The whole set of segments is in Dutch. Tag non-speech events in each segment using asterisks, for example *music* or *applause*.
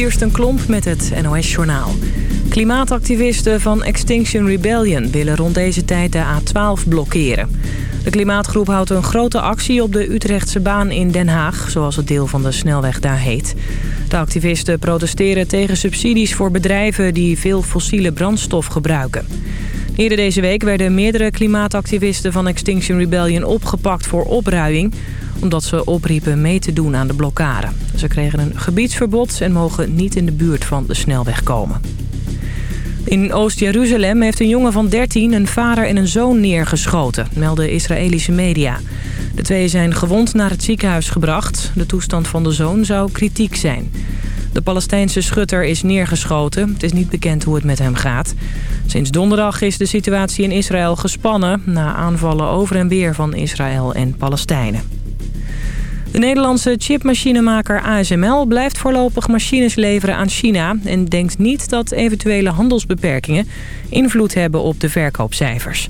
Kirsten Klomp met het NOS-journaal. Klimaatactivisten van Extinction Rebellion willen rond deze tijd de A12 blokkeren. De klimaatgroep houdt een grote actie op de Utrechtse baan in Den Haag... zoals het deel van de snelweg daar heet. De activisten protesteren tegen subsidies voor bedrijven die veel fossiele brandstof gebruiken. Eerder deze week werden meerdere klimaatactivisten van Extinction Rebellion opgepakt voor opruiing omdat ze opriepen mee te doen aan de blokkade. Ze kregen een gebiedsverbod en mogen niet in de buurt van de snelweg komen. In Oost-Jeruzalem heeft een jongen van 13 een vader en een zoon neergeschoten, melden Israëlische media. De twee zijn gewond naar het ziekenhuis gebracht. De toestand van de zoon zou kritiek zijn. De Palestijnse schutter is neergeschoten. Het is niet bekend hoe het met hem gaat. Sinds donderdag is de situatie in Israël gespannen... na aanvallen over en weer van Israël en Palestijnen. De Nederlandse chipmachinemaker ASML blijft voorlopig machines leveren aan China... en denkt niet dat eventuele handelsbeperkingen invloed hebben op de verkoopcijfers.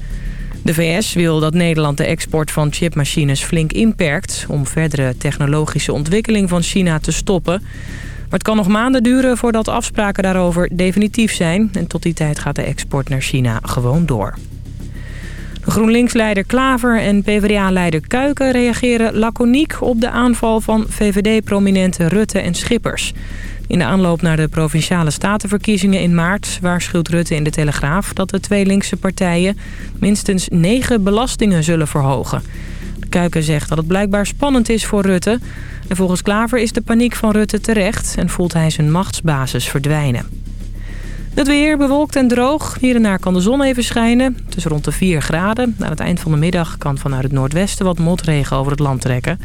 De VS wil dat Nederland de export van chipmachines flink inperkt... om verdere technologische ontwikkeling van China te stoppen. Maar het kan nog maanden duren voordat afspraken daarover definitief zijn... en tot die tijd gaat de export naar China gewoon door. GroenLinks-leider Klaver en PvdA-leider Kuiken reageren laconiek op de aanval van VVD-prominenten Rutte en Schippers. In de aanloop naar de Provinciale Statenverkiezingen in maart waarschuwt Rutte in de Telegraaf dat de twee linkse partijen minstens negen belastingen zullen verhogen. Kuiken zegt dat het blijkbaar spannend is voor Rutte. En volgens Klaver is de paniek van Rutte terecht en voelt hij zijn machtsbasis verdwijnen. Het weer bewolkt en droog. Hier en daar kan de zon even schijnen. Het is rond de 4 graden. Aan het eind van de middag kan vanuit het noordwesten wat motregen over het land trekken.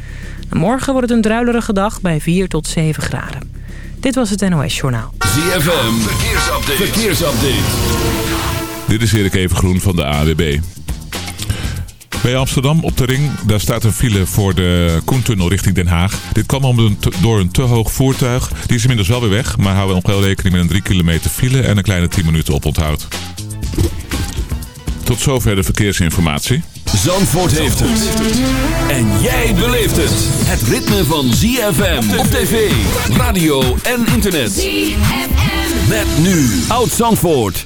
morgen wordt het een druilerige dag bij 4 tot 7 graden. Dit was het NOS Journaal. ZFM, verkeersupdate. verkeersupdate. Dit is Erik Evengroen van de AWB. Bij Amsterdam op de ring, daar staat een file voor de Koentunnel richting Den Haag. Dit kwam om door een te hoog voertuig. Die is inmiddels wel weer weg, maar houden nog wel rekening met een 3 kilometer file en een kleine 10 minuten oponthoud. Tot zover de verkeersinformatie. Zandvoort heeft het. En jij beleeft het. Het ritme van ZFM op tv, radio en internet. ZFM. Met nu Oud Zandvoort.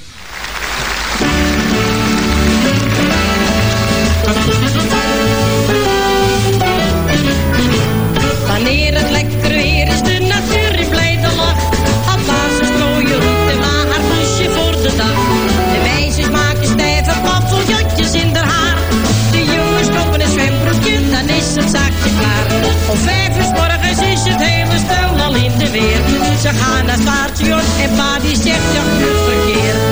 Wanneer het lekker weer is, de natuur in blijde lach. Alpa's strooien roet en maar haar busje voor de dag. De meisjes maken stijve paffeljatjes in haar haar. De jongens kopen een zwembroekje, dan is het zaakje klaar. Om vijf uur morgens is het hele stel al in de weer. Ze gaan naar het en pa die zegt, ja, verkeer.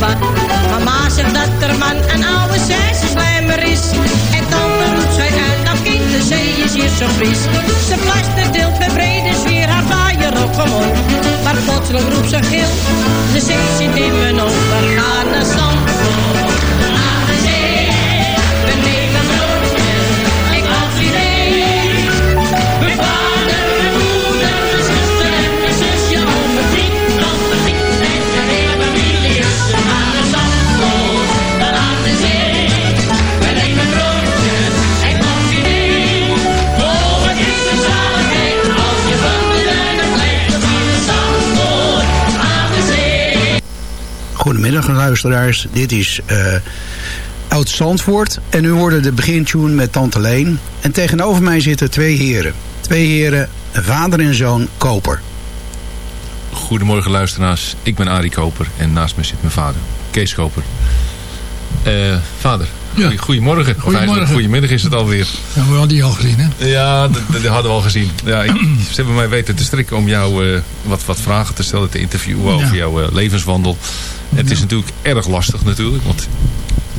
Mama zegt dat er man een oude slijmer is. En dan roept zij uit, dat kind, de zee is hier zo fris. Ze plaster deelt met brede sfeer haar vaaier op omhoog. Maar plotseling roept ze gil, de zee zit in mijn ogen. Naar zand. Goedemiddag luisteraars, dit is uh, Oud Zandvoort en u hoorde de begintune met Tante Leen. En tegenover mij zitten twee heren. Twee heren, vader en zoon Koper. Goedemorgen luisteraars, ik ben Arie Koper en naast me zit mijn vader, Kees Koper. Uh, vader, Goedemorgen. Goedemorgen. Goedemiddag is het alweer. Ja, we hadden die al gezien, hè? Ja, dat, hadden we al gezien. Ja, ik, ze hebben mij weten te strikken om jou uh, wat, wat vragen te stellen, te interviewen over jouw uh, levenswandel. Het is natuurlijk erg lastig natuurlijk, want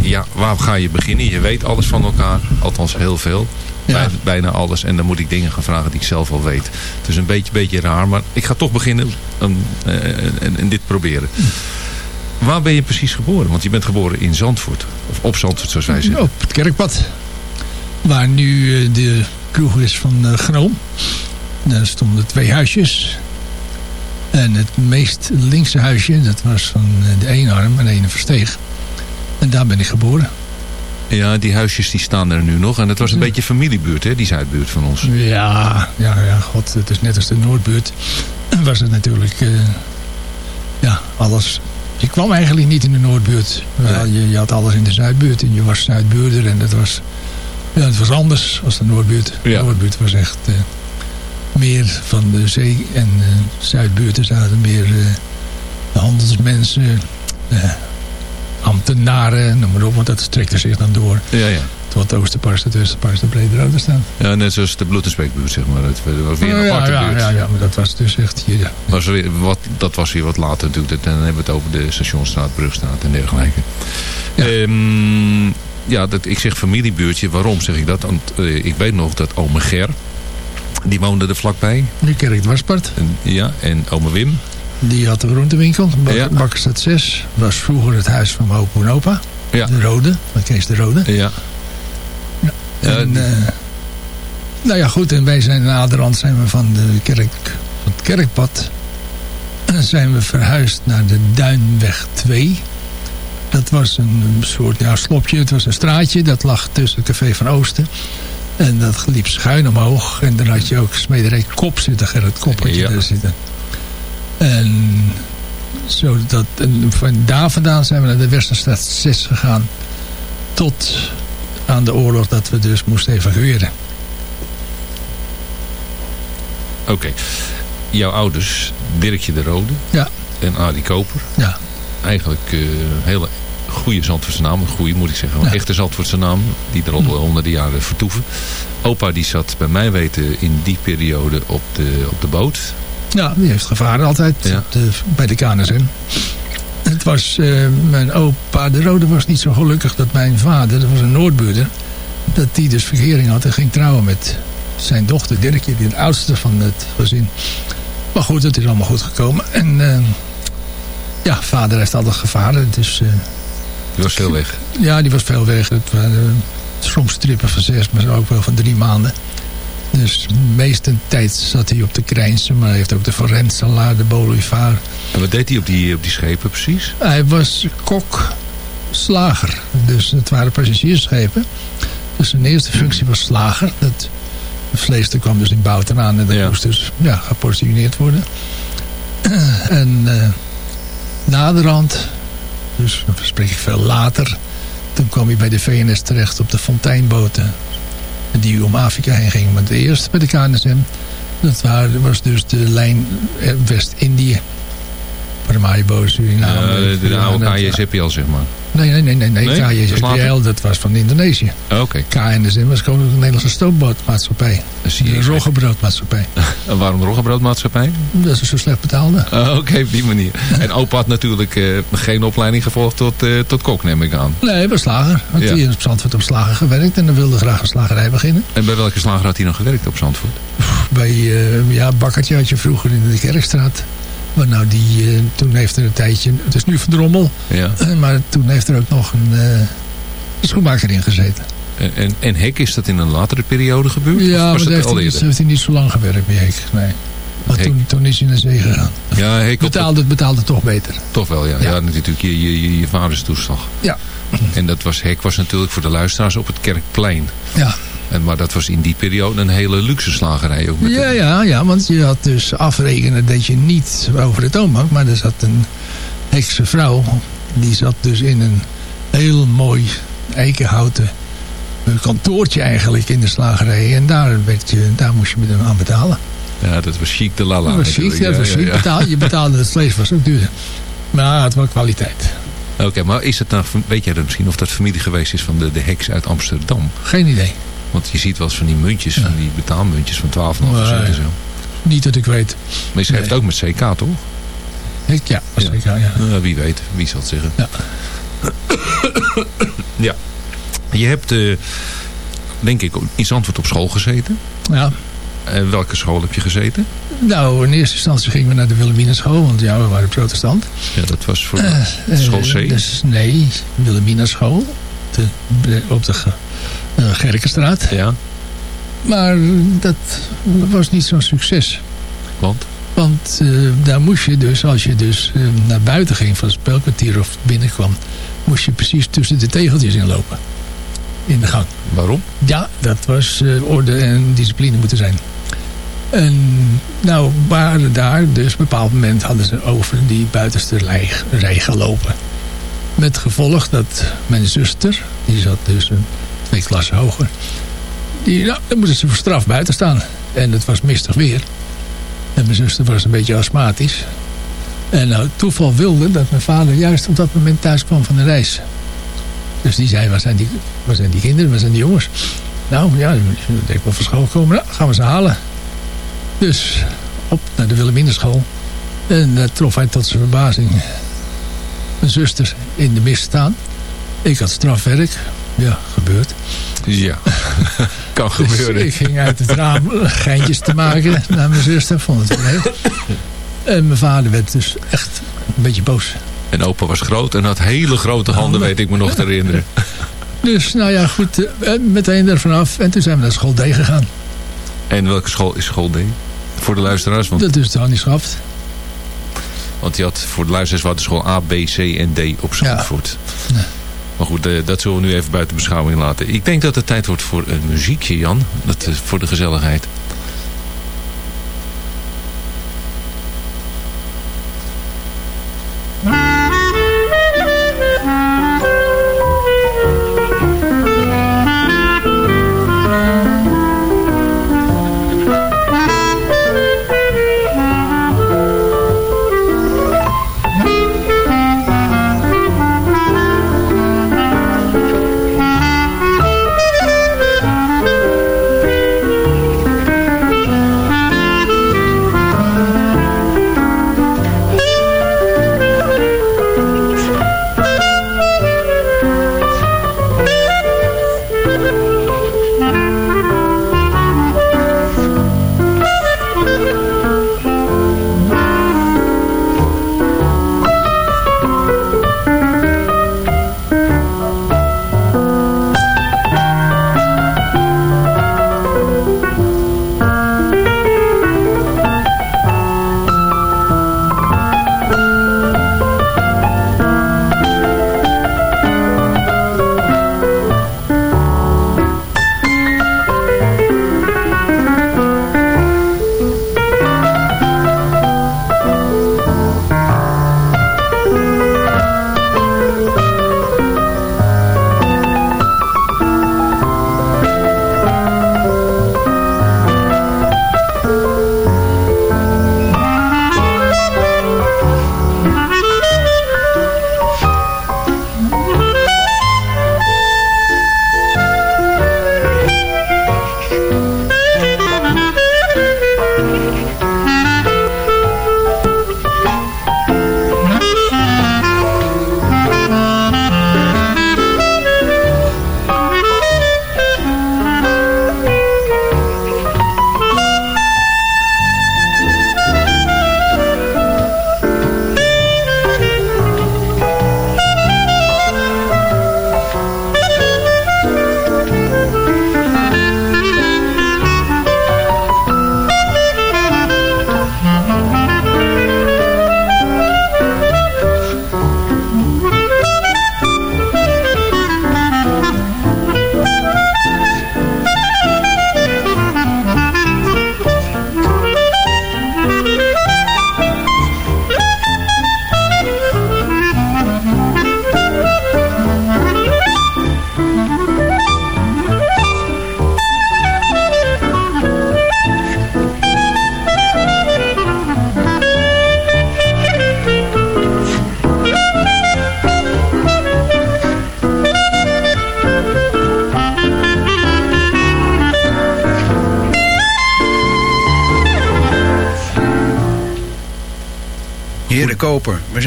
ja, waar ga je beginnen? Je weet alles van elkaar, althans heel veel. Ja. Bijna alles. En dan moet ik dingen gaan vragen die ik zelf al weet. Het is een beetje, beetje raar, maar ik ga toch beginnen uh, en, en, dit proberen. Waar ben je precies geboren? Want je bent geboren in Zandvoort. Of op Zandvoort, zoals wij zeggen. Op het kerkpad. Waar nu uh, de kroeg is van uh, Groom. Daar stonden twee huisjes. En het meest linkse huisje, dat was van de eenarm en de ene versteeg. En daar ben ik geboren. Ja, die huisjes die staan er nu nog. En het was een ja. beetje familiebuurt, hè, die Zuidbuurt van ons. Ja, ja, ja, god, het is net als de Noordbuurt. *clears throat* Was het natuurlijk, uh, ja, alles. Je kwam eigenlijk niet in de Noordbuurt. Je, je, had alles in de Zuidbuurt. En je was Zuidbuurder. En dat was, ja, het was anders als de Noordbuurt. Ja. De Noordbuurt was echt uh, meer van de zee. En uh, Zuidbuurten zaten meer de handelsmensen ambtenaren, noem maar op, want dat strekte zich dan door. Ja, ja. Tot het Oosterparks, het Westerparks, de Brederode staan. Ja, net zoals de Bloedenspekbuurt, zeg maar. Het was weer een ja, aparte ja, buurt. Ja, ja, maar dat was dus echt hier. Ja. Was weer, wat, dat was weer wat later natuurlijk. En dan hebben we het over de Stationstraat, Brugstraat en dergelijke. Ja, um, ja dat, ik zeg familiebuurtje. Waarom zeg ik dat? Want uh, ik weet nog dat ome Ger, die woonde er vlakbij. Nu kerk Dwarspart. En, ja, en ome Wim. Die had de groentewinkel. Bak ja. Bakkerstad 6. Was vroeger het huis van mijn opa en opa. Ja. De Rode. Van Kees de Rode. Ja. En, uh, nou ja, goed. En wij zijn naderhand zijn we van, de kerk, van het kerkpad. En zijn we verhuisd naar de Duinweg 2. Dat was een soort ja, slopje. Het was een straatje. Dat lag tussen het café van Oosten. En dat liep schuin omhoog. En dan had je ook smederij Kop zitten. Gerrit Kop had je Ja. daar zitten. En, zo dat, en van daar vandaan zijn we naar de Westerstraat 6 gegaan. Tot aan de oorlog dat we dus moesten evacueren. Oké. Okay. Jouw ouders, Dirkje de Rode Ja. en Arie Koper. Ja. Eigenlijk uh, hele goede Zandvoortse naam. Goede moet ik zeggen. Een Ja. echte Zandvoortse naam. Die er al honderden jaren vertoeven. Opa die zat bij mij weten in die periode op de, op de boot. Ja, die heeft gevaren altijd Ja. op de, bij de KNSM. Het was, eh, mijn opa de Rode was niet zo gelukkig dat mijn vader, dat was een Noordbuurder, dat die dus verkering had en ging trouwen met zijn dochter Dirkje, die de oudste van het gezin. Maar goed, het is allemaal goed gekomen. En eh, ja, vader heeft altijd gevaren. Dus eh, Die was veel weg. ja, die was veel weg. Het waren soms trippen van zes, maar ook wel van drie maanden. Dus meeste tijd zat hij op de Krijnse, maar hij heeft ook de Forensalaar, de Bolivar. En wat deed hij op die, op die schepen precies? Hij was kok, slager. Dus het waren passagiersschepen. Dus zijn eerste functie was slager. Dat, het vlees dat kwam dus in bouten aan en dat Ja. moest dus ja, geportioneerd worden. *clears throat* en uh, naderhand, dus dan spreek ik veel later... toen kwam hij bij de VNS terecht op de fonteinboten... die om Afrika heen gingen. Maar de eerste bij de KNSM... dat was dus de lijn eh, West-Indië... Paramaribo, Suriname. Uh, de, de oude KJZPL zeg maar. Nee, nee, nee, nee. nee. Nee? KJZPL, dat was van Indonesië. Oh, Oké. KNSM was gewoon een Nederlandse stoombootmaatschappij. Dan eens. roggebroodmaatschappij. En *laughs* waarom roggebroodmaatschappij? Dat is zo slecht betaalde. Oh, Oké, op die manier. *laughs* En opa had natuurlijk eh, geen opleiding gevolgd tot, eh, tot kok, neem ik aan. Nee, hij was slager. Had Ja. hij in Zandvoort op slager gewerkt. En dan wilde graag een slagerij beginnen. En bij welke slager had hij nog gewerkt op Zandvoort? Bij, uh, ja, Bakkertje had je vroeger in de Kerkstraat. Maar nou, die, uh, toen heeft er een tijdje... Het is nu verdrommel. Ja. Uh, maar toen heeft er ook nog een, uh, een schoenmaker in gezeten. En, en, en Hek, is dat in een latere periode gebeurd? Ja, maar dat heeft, al hij, eerder? heeft hij niet zo lang gewerkt bij Hek. Nee. Maar Hek. toen, toen is hij naar zee gegaan. Ja, Hek Betaalde, het betaalde toch beter. Toch wel, ja. Ja, Ja. natuurlijk je, je, je, je vaders toeslag. Ja. En dat was, Hek was natuurlijk voor de luisteraars op het Kerkplein. Ja. En, maar dat was in die periode een hele luxe slagerij ook. Met Ja, ja, ja, want je had dus afrekenen dat je niet over de toonbank, maar er zat een hekse vrouw, die zat dus in een heel mooi eikenhouten kantoortje eigenlijk in de slagerij. En daar, werd je, daar moest je met hem aan betalen. Ja, dat was chic de lala. Dat was chic, ja, dat was Ja, chic. ja, ja. Betaal, je betaalde het vlees, was ook duur. Maar het wel kwaliteit. Oké, maar is het nou, weet jij dat misschien of dat familie geweest is van de, de heks uit Amsterdam? Geen idee. Want je ziet wel eens van die muntjes, van die betaalmuntjes van 12,5 Nee. en zo. Niet dat ik weet. Maar ze heeft Nee. ook met CK, toch? Ik, ja, Ja. zeker, ja. Nou, wie weet, wie zal het zeggen. Ja. ja. Je hebt, uh, denk ik, in Zandvoort op school gezeten. Ja. En welke school heb je gezeten? Nou, in eerste instantie gingen we naar de Wilhelminaschool, want ja, we waren protestant. Ja, dat was voor uh, school C? Dus, nee, Wilhelminaschool de, op de uh, Gerkenstraat. Ja. Maar dat was niet zo'n succes. Want? Want uh, daar moest je dus, als je dus uh, naar buiten ging van het spelkwartier of binnenkwam, moest je precies tussen de tegeltjes inlopen. In de gang. Waarom? Ja, dat was uh, orde en discipline moeten zijn. En nou waren daar dus op een bepaald moment hadden ze over die buitenste rij, rij gelopen. Met gevolg dat mijn zuster, die zat dus een twee klassen hoger, die, nou, dan moesten ze voor straf buiten staan. En het was mistig weer. En mijn zuster was een beetje astmatisch. En nou, toeval wilde dat mijn vader juist op dat moment thuis kwam van de reis. Dus die zei, waar zijn die, waar zijn die kinderen, waar zijn die jongens? Nou ja, ik wel van school komen, nou, gaan we ze halen. Dus op naar de Wilhelminenschool. En daar trof hij tot zijn verbazing mijn zuster in de mist staan. Ik had strafwerk. Ja, gebeurt. Ja, *laughs* kan dus gebeuren. ik ging uit het raam geintjes te maken naar mijn zuster. Vond het leuk. En mijn vader werd dus echt een beetje boos. En opa was groot en had hele grote handen, weet ik me nog te herinneren. *laughs* Dus nou ja, goed, eh, meteen er vanaf. En toen zijn we naar school D gegaan. En welke school is school D? Voor de luisteraars? Want... Dat is het Hannieschaft. Want die had voor de luisteraars wat de school A, B, C en D op Zandvoort. Ja. Nee. Maar goed, eh, dat zullen we nu even buiten beschouwing laten. Ik denk dat het tijd wordt voor een muziekje, Jan. Dat is voor de gezelligheid.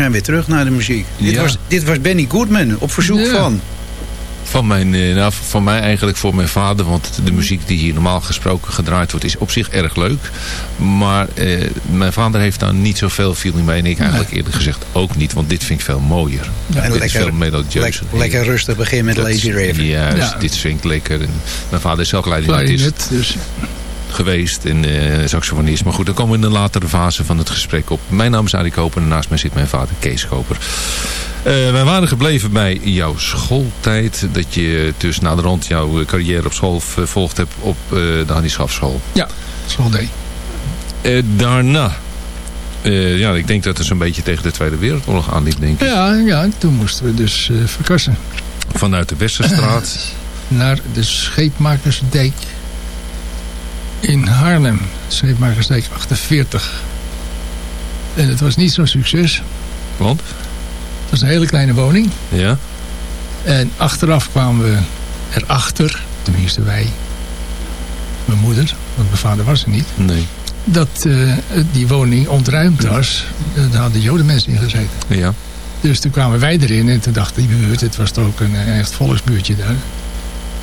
Zijn weer terug naar de muziek. Dit, was, dit was Benny Goodman op verzoek Ja. van. Van, mijn, eh, nou, van mij eigenlijk voor mijn vader. Want de muziek die hier normaal gesproken gedraaid wordt is op zich erg leuk. Maar eh, mijn vader heeft daar niet zoveel feeling mee. En ik eigenlijk eerlijk gezegd ook niet. Want dit vind ik veel mooier. En dit is lekker, veel melodieuzer. lekker, lekker rustig begin met Dat- Lazy River. Juist, Ja. dit swingt lekker. En mijn vader is clarinetist Clarinet, dus geweest en eh saxofonist. Maar goed, dan komen we in de latere fase van het gesprek op. Mijn naam is Arie Koper en naast mij zit mijn vader Kees Koper. Eh, wij waren gebleven bij jouw schooltijd. Dat je dus na de rand jouw carrière op school vervolgd hebt op eh, de Hannie Schafschool. ja, school D. Daarna, ja, ik denk dat het zo'n beetje tegen de Tweede Wereldoorlog aanliep, denk ik. Ja, ja, toen moesten we dus eh, verkassen Vanuit de Westerstraat. *clears throat* naar de Scheepmakersdijk in Haarlem. Scheepmakersdijk 48. En het was niet zo'n succes. Want? Het was een hele kleine woning. Ja. En achteraf kwamen we erachter, tenminste wij, mijn moeder, want mijn vader was er niet, Nee. dat eh, die woning ontruimd was. Eh, Daar hadden jodenmensen in gezeten. Ja. Dus toen kwamen wij erin en toen dacht die buurt, het was toch ook een echt volksbuurtje daar.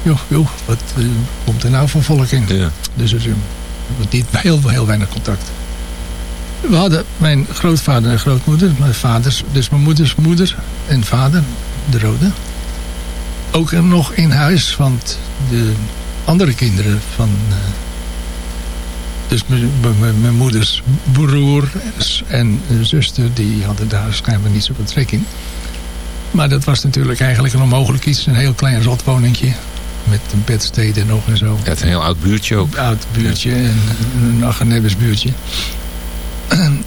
Joh, joh, wat eh, komt er nou voor volk in? Ja. Dus er is niet heel, heel weinig contact. We hadden mijn grootvader en grootmoeder, mijn vaders, dus mijn moeders moeder en vader, de rode. Ook nog in huis, want de andere kinderen van... eh, dus mijn- moeders broer en zuster, die hadden daar schijnbaar niet zoveel trek in. Maar dat was natuurlijk eigenlijk een onmogelijk iets. Een heel klein rotwoningje. Met een bedsteden nog en zo. Ja, het een heel oud buurtje ook. Een oud buurtje en een Aggenebbes buurtje. *clears throat*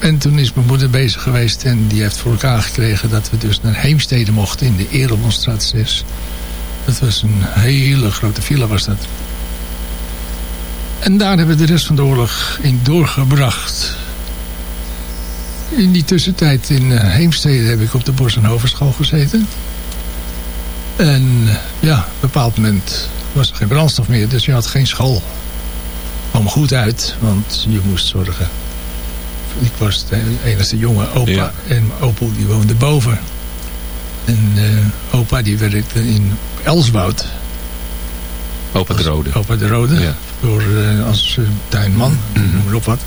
En toen is mijn moeder bezig geweest en die heeft voor elkaar gekregen dat we dus naar Heemstede mochten in de Erelonstraat 6. Dat was een hele grote villa was dat. En daar hebben we de rest van de oorlog in doorgebracht. In die tussentijd in eh, Heemstede heb ik op de Bos- en Hoverschool gezeten. En ja, op een bepaald moment was er geen brandstof meer, dus je had geen school. Kwam goed uit, want je moest zorgen. Ik was de enige jongen, opa. Ja. En opa die woonde boven. En eh, opa die werkte in Elswoud. Opa de Rode. Opa de Rode. Ja. Door, eh, als eh, tuinman, noem maar op wat.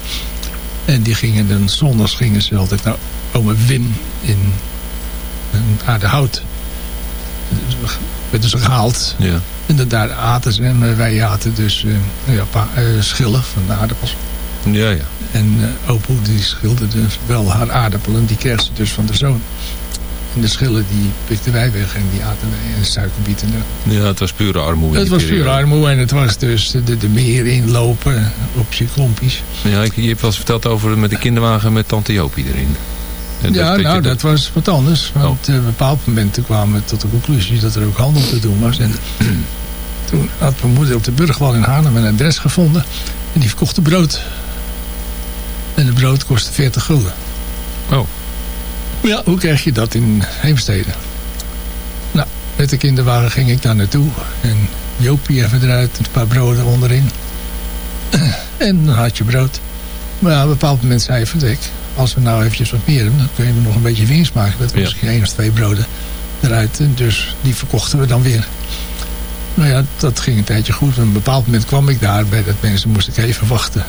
En die gingen dan, zondags gingen ze altijd naar oma Wim in een Aardehout. Dus we- werden ze gehaald. Ja. En dan daar aten ze. En wij aten dus eh, ja, pa- eh, schillen van de aardappels. Ja, ja. En uh, Opoe die schilderde wel haar aardappelen. Die kreeg ze dus van de zoon. En de schillen die pikten wij weg. En die aten wij. En de suikerbieten. Ja, het was pure armoede. in Het was puur periode. armoede. En het was dus de, de meer inlopen op je klompjes. Ja, ik, je hebt wel eens verteld over met de kinderwagen met tante Jopie erin. Ja, dat- nou dat was wat anders. Want eh, op een bepaald moment kwamen we tot de conclusie dat er ook handel te doen was. En *clears throat* toen had mijn moeder op de Burgwal in Haarlem een adres gevonden. En die verkochte brood. En de brood kostte 40 gulden. Oh. Ja, hoe krijg je dat in Heemstede? Nou, met de kinderwagen ging ik daar naartoe. En Jopie even eruit, een paar broden onderin. *clears throat* En dan had je brood. Maar ja, op een bepaald moment zei je van Dick, als we nou eventjes wat meer dan kun je nog een beetje winst maken. Dat was Ja. misschien één of twee broden eruit. En dus die verkochten we dan weer. Nou ja, dat ging een tijdje goed. Op een bepaald moment kwam ik daar bij dat mensen moest ik even wachten.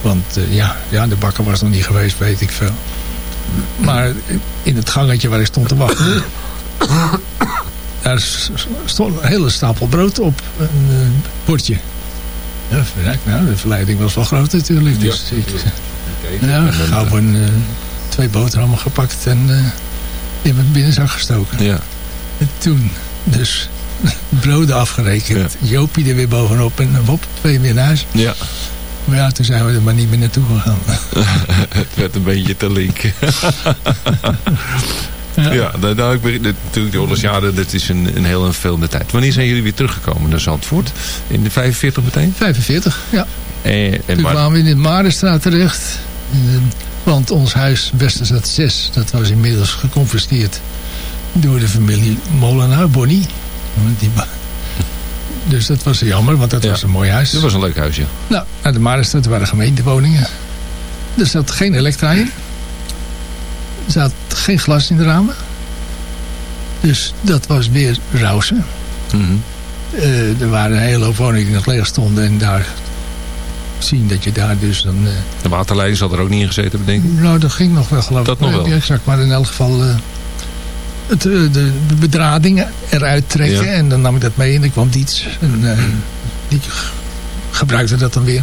Want eh, ja, ja, de bakker was nog niet geweest, weet ik veel. Maar in het gangetje waar ik stond te wachten... daar stond een hele stapel brood op een eh, bordje. Ja, nou, de verleiding was wel groot natuurlijk. Dus ik, ja, gauw een, eh, twee boterhammen gepakt en eh, in mijn binnenzak gestoken. Ja. En toen dus *laughs* broden afgerekend. Jopie er weer bovenop en wop, twee weer naar huis. Ja. Maar ja, toen zijn we er maar niet meer naartoe gegaan. *laughs* het werd een beetje te link. *laughs* Ja. ja, nou, nou, ik natuurlijk de oorlogsjaren, dat is een, een heel vervelende tijd. Wanneer zijn jullie weer teruggekomen naar Zandvoort? In de 45 meteen? 45, ja. En, en Toen maar, kwamen we in de Marenstraat terecht. Eh, Want ons huis, Westerstad 6, dat was inmiddels geconfiskeerd door de familie Molenaar, Bonnie. *laughs* Dus dat was jammer, want dat Ja. was een mooi huis. dat was een leuk huisje. Nou, naar de Marenstraat waren gemeentewoningen. Er zat geen elektra in. Er zat geen glas in de ramen. Dus dat was weer rausen. Mhm. Eh, er waren een hele hoop woningen die nog leeg stonden. En daar zien dat je daar dus dan... eh, De waterleiding zal er ook niet in gezeten, denk ik. nou, dat ging nog wel geloof Dat ik. nog Ik weet wel. exact, maar in elk geval... eh, het, de, de bedradingen eruit trekken. Ja. En dan nam ik dat mee en ik kwam iets. En die gebruikte dat dan weer.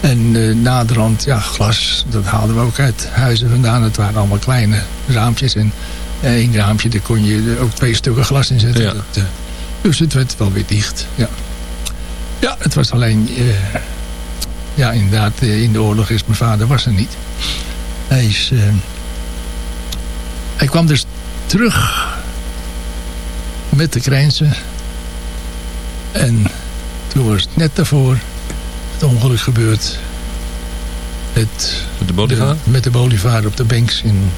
En eh naderhand, ja, glas, dat haalden we ook uit huizen vandaan. Het waren allemaal kleine raampjes. En eh, één raampje, daar kon je ook twee stukken glas in zetten. Ja. Dat, eh, dus het werd wel weer dicht, ja. Ja, het was alleen... ja, inderdaad, in de oorlog is mijn vader was er niet. Hij is... hij kwam dus terug met de grenzen. En toen was het net daarvoor het ongeluk gebeurd. Het, Met de de- met de Bolivar op de Banks in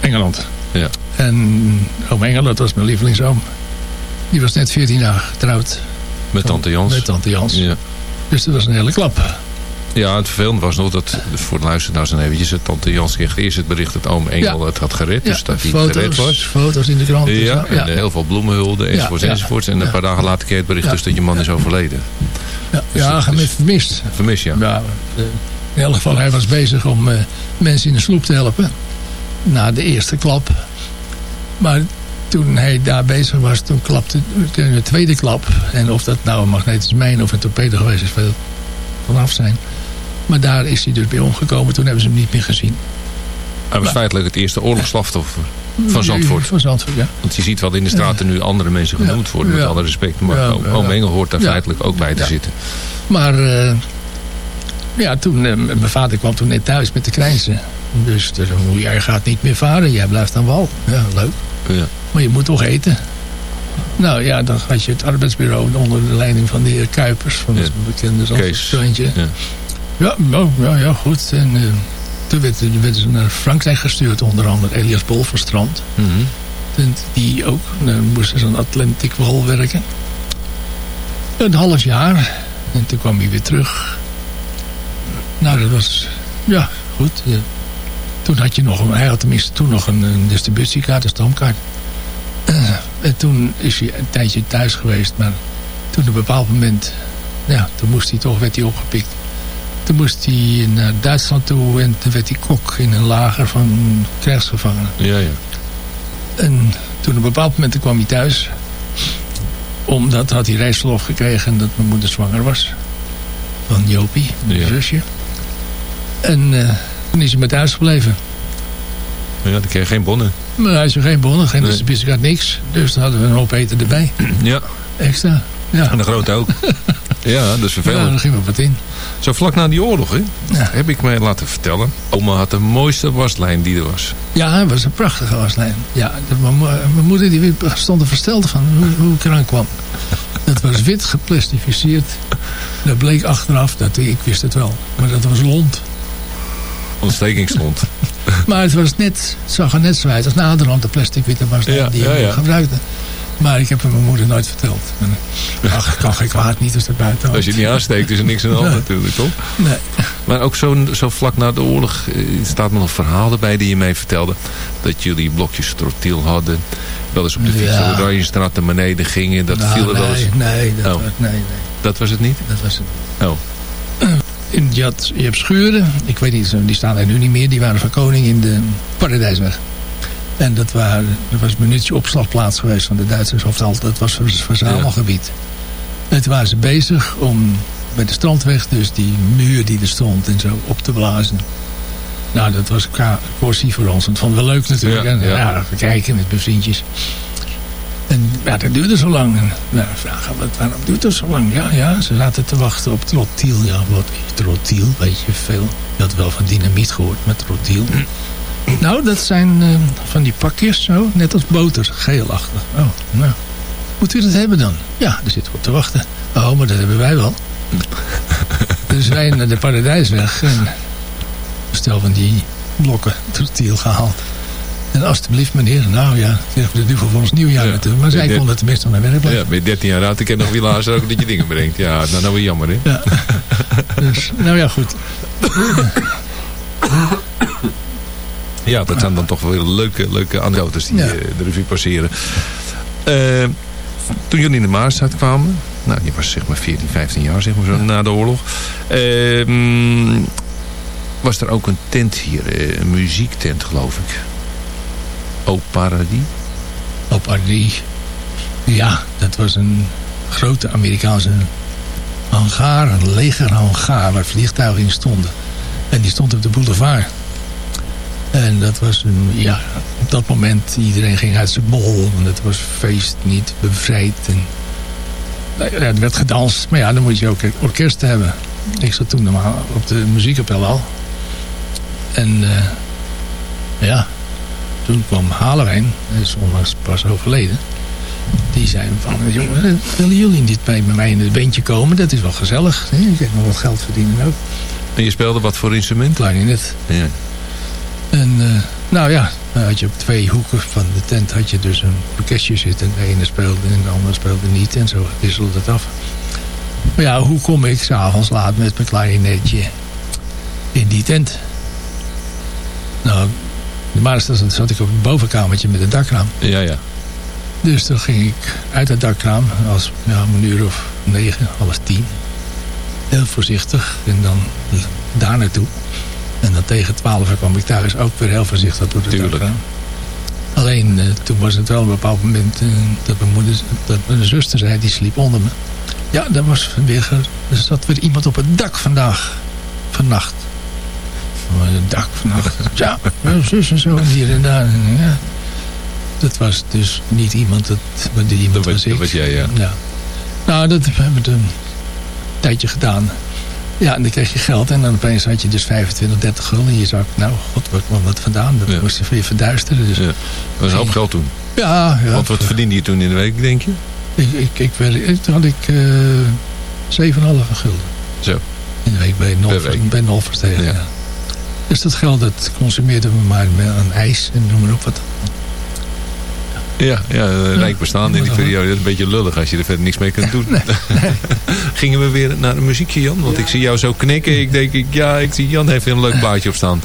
Engeland. Ja. En oom Engeland was mijn lievelingsoom. Die was net 14 jaar getrouwd Met tante Jans. met tante Jans. Ja. Dus dat was een hele klap. ja, het vervelende was nog dat, voor de luisteraars dan eventjes, dat tante Jans kreeg eerst het bericht dat oom Engel Ja. het had gered. Dus dat hij foto's, gered was. foto's in de krant. en Ja, en heel veel bloemenhulden enzovoorts enzovoorts. En een paar dagen later kreeg het bericht dus dat je man is overleden. Ja, dus ja vermist. Vermis, ja. Ja, in elk geval, hij was bezig om eh, mensen in de sloep te helpen. Na de eerste klap. Maar toen hij daar bezig was, toen klapte de, de tweede klap. En of dat nou een magnetische mijn of een torpedo geweest is, wil vanaf zijn. Maar daar is hij dus bij omgekomen. Toen hebben ze hem niet meer gezien. Hij was feitelijk het eerste oorlogsslachtoffer van Zandvoort. Van Zandvoort, ja. Want je ziet wel in de straten nu andere mensen genoemd worden, met alle respect. Maar Ja, oom- Engel hoort daar feitelijk ook bij te zitten. Maar eh, ja, toen, eh, mijn vader kwam toen net thuis met de kleinste. Dus hij, jij gaat niet meer varen, jij blijft aan wal. Ja, leuk. Ja. Maar je moet toch eten. Nou ja, dan had je het arbeidsbureau onder de leiding van de heer Kuipers. Van Ja. het bekende. Zandvoortje. Ja. Ja, nou, ja, ja, goed. En eh, toen werd, ze naar Frankrijk gestuurd. Onder andere Elias Bol van Strand. Mhm. En die ook. Dan moesten ze aan Atlantic Wall werken. Een half jaar. En toen kwam hij weer terug. Nou, dat was... Ja, goed. ja. Toen had je nog. Hij had tenminste toen nog een, een distributiekaart, een stamkaart. Eh, en toen is hij een tijdje thuis geweest. Maar toen op een bepaald moment... Ja, toen moest hij toch, werd hij opgepikt. Toen moest hij naar Duitsland toe. En toen werd hij kok in een lager van krijgsgevangenen. Ja, ja. En toen op een bepaald moment kwam hij thuis. Omdat had hij reisverlof gekregen dat mijn moeder zwanger was. Van Jopie, mijn Ja. zusje. En eh, toen is hij met thuis gebleven. Ja, dan kreeg je geen bonnen. Maar hij is er geen bonnen, geen Nee. niks. Dus dan hadden we een hoop eten erbij. Ja, Extra. Ja, en de grote ook. *laughs* ja, dat is ja vervelend. daar ging wel wat in. Zo vlak na die oorlog, hè, Ja. heb ik mij laten vertellen. Oma had de mooiste waslijn die er was. Ja, het was een prachtige waslijn. Ja, de- mijn, mo- mijn moeder die stond er versteld van hoe, hoe ik eraan kwam. *laughs* Dat was wit geplastificeerd. Dat bleek achteraf, dat, ik wist het wel, maar dat was lont. Ontsteking stond. *laughs* Maar het, was net, het zag er net zo uit als naderhand de plastic witte waslijn Ja, die ja, ik ja. gebruikte. Maar ik heb het mijn moeder nooit verteld. En, Ach, kan geen kwaad niet als het buiten Als je het niet aansteekt is er niks aan de hand Nee. natuurlijk, toch? Nee. Maar ook zo, zo vlak na de oorlog eh, staat nog een verhaal erbij die je mij vertelde. Dat jullie blokjes trotiel hadden. Wel eens op de fiets Ja. de Oranjestraat naar beneden gingen. Dat Nou, viel er wel eens. nee, nee, dat, Oh. was, nee, nee, Dat was het niet? dat was het. Oh. In, *clears throat* je, had, je hebt schuren, ik weet niet, die staan er nu niet meer. Die waren van Koning in de Paradijsweg. En dat, waren, dat was een minuutje opslagplaats geweest van de Duitsers. Of dat, dat was een verzamelgebied. En toen waren ze bezig om bij de strandweg dus die muur die er stond en zo op te blazen. Nou, dat was corsie voor ons. Het vonden we leuk natuurlijk. Ja, En, ja. ja, we kijken met mijn vriendjes. En ja, dat duurde zo lang. En, nou, vragen we, waarom duurt dat zo lang? Ja, ja, ze zaten te wachten op trotiel. Ja, wat is? Weet je veel. Je had wel van dynamiet gehoord, maar trotiel. Nou, dat zijn eh, van die pakjes zo, net als boter, geelachtig. Oh, nou. Moet u dat hebben dan? Ja, daar zitten we op te wachten. Oh, maar dat hebben wij wel. *laughs* dus wij naar de Paradijsweg en stel van die blokken trotiel gehaald. En alstublieft meneer, nou ja, de duvel voor ons nieuwjaar Ja. natuurlijk. Maar zij Dit- konden tenminste naar werk blijven. Ja, je 13 jaar oud. Ik heb nog wielaars ook dat je dingen brengt. Ja, nou, nou weer jammer, hè? Ja. *laughs* dus, nou ja, goed. *laughs* Ja, dat zijn dan toch wel leuke, leuke anekdotes die eh, de revue passeren. Eh, toen jullie in de Maasstad kwamen, nou, je was zeg maar 14, 15 jaar zeg maar zo, na de oorlog. Ehm, was er ook een tent hier, eh, een muziektent geloof ik. Au Paradis. Op Ardie. Ja, dat was een grote Amerikaanse hangar, een legerhangar waar vliegtuigen in stonden. En die stond op de boulevard. En dat was een, ja, op dat moment iedereen ging uit zijn bol. Want het was feest, niet bevrijd. En, nou ja, er werd gedanst, maar ja, dan moet je ook orkest hebben. Ik zat toen normaal op de muziekapel al. En eh, ja, toen kwam Halewijn, hij is onlangs pas overleden. Die zei van, jongen, willen jullie niet bij, mij in het bandje komen? Dat is wel gezellig. Hè? Je kan nog wat geld verdienen ook. En je speelde wat voor instrument? Klarinet. Ja. En eh, nou ja, dan had je op twee hoeken van de tent had je dus een orkestje zitten. De ene speelde en de andere speelde niet. En zo wisselde het af. Maar ja, hoe kom ik s'avonds laat met mijn klarinetje in die tent? Nou, de Maarstad zat ik op een bovenkamertje met een dakraam. Ja, ja. Dus dan ging ik uit het dakraam als ja, een uur of negen, half tien. Heel voorzichtig en dan daar naartoe. En dan tegen twaalf kwam ik thuis ook weer heel voorzichtig door het Tuurlijk. Alleen eh, toen was het wel een bepaald moment eh, dat mijn moeder, dat mijn zuster zei, die sliep onder me. Ja, er, was weer, er zat weer iemand op het dak vandaag, vannacht. Het dak vannacht. *laughs* ja, mijn zus en zo en hier en daar. En, ja. Dat was dus niet iemand, dat, maar die iemand Dat was- was ik. dat was jij, ja. Nou, dat hebben we een tijdje gedaan. Ja, en dan kreeg je geld en dan opeens had je dus 25, 30 gulden in je zak. Nou, god, waar kwam dat vandaan? Dat Ja. moest je weer verduisteren. Dus. ja. Ja, Dat was een hoop geld toen. ja. Want wat verdiende je toen in de week, denk je? Ik, ik, ik, werd- toen had ik eh 7,5 gulden. Zo. In de week bij Per Nolvers, week. bij. Ja. Ja. Dus dat geld dat consumeerden we maar met- aan ijs en noem maar op wat. Ja, ja rijk bestaan in die periode. Dat is een beetje lullig als je er verder niks mee kunt doen. *laughs* Gingen we weer naar een muziekje, Jan? Want ik zie jou zo knikken. Ik denk, ik, ja, ik zie Jan heeft een leuk *laughs* plaatje op staan.